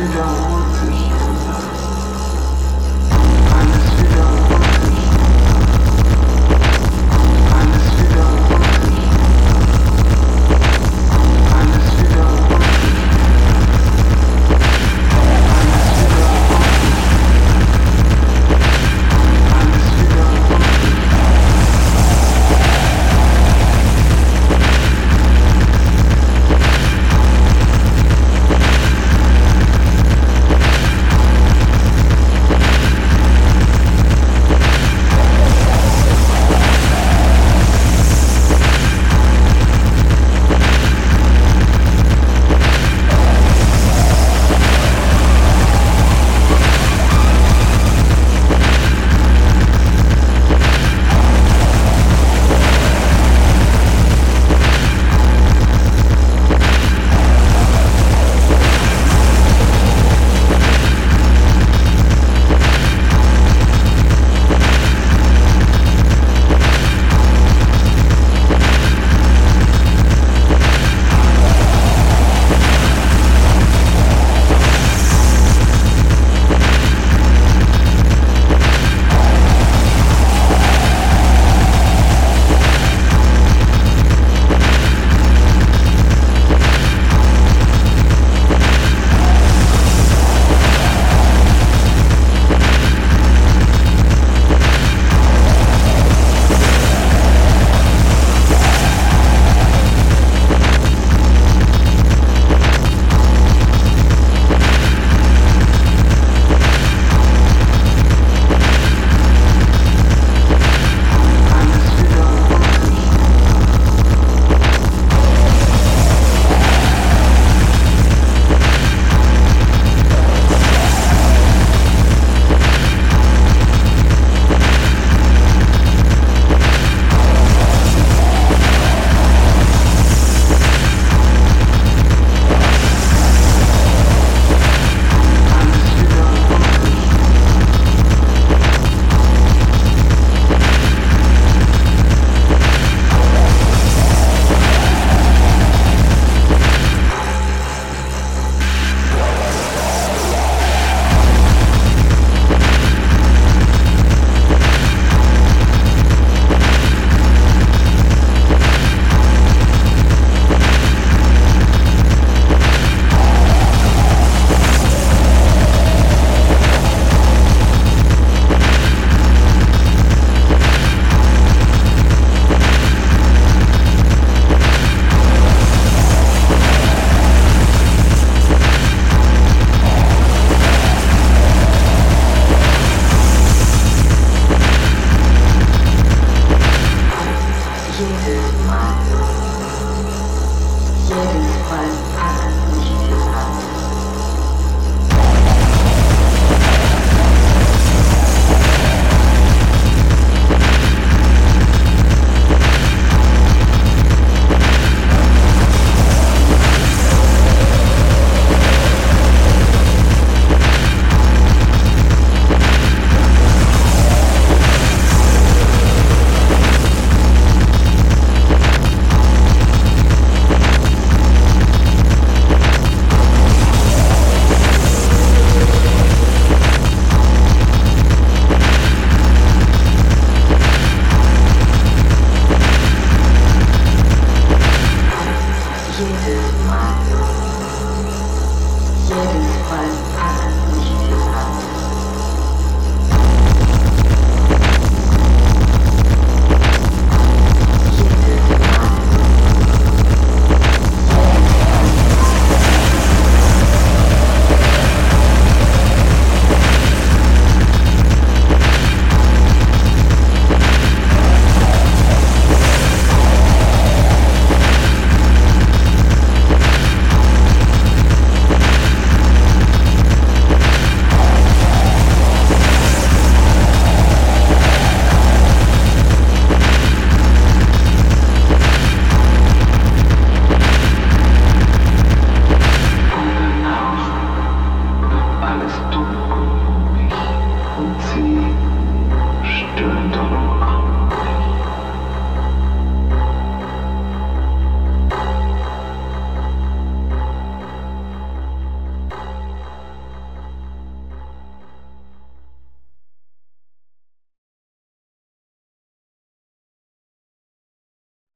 you got to my see.